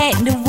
hẹn đừng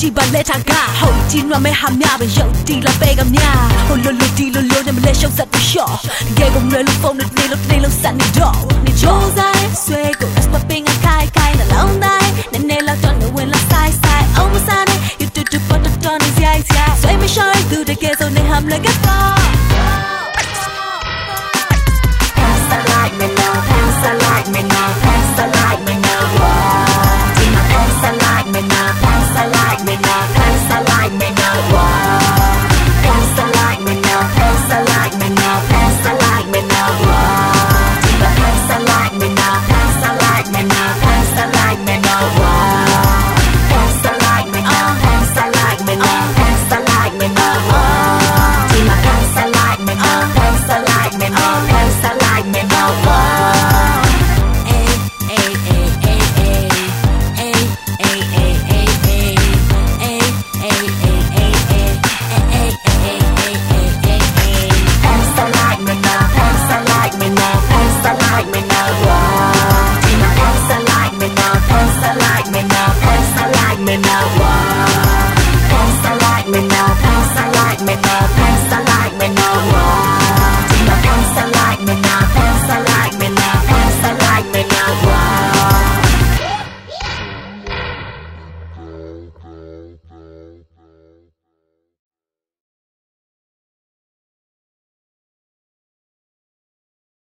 chi ba lê thang ga hậu chi mà mê hàm nhà bên giờ đi là bê gam nhà hồn lô lô đi lô lô nhà mình lê sông sạch bù sọ ghê bông nơi lúc phong được đi lúc đi lúc sạch nì đỏ nì chó dài xuê cổ ác bà bình ác khai khai là lâu đai nè nè là toàn nè quên là sai sai ông mà xa nè you do do bắt được toàn nè dài dài xuê mê soi từ đây kia rồi nè hàm lời gắt to Pass the light, man, now pass the light like me now. Whoa. Pants I like me now. Pants I like me now. Pants I like me now.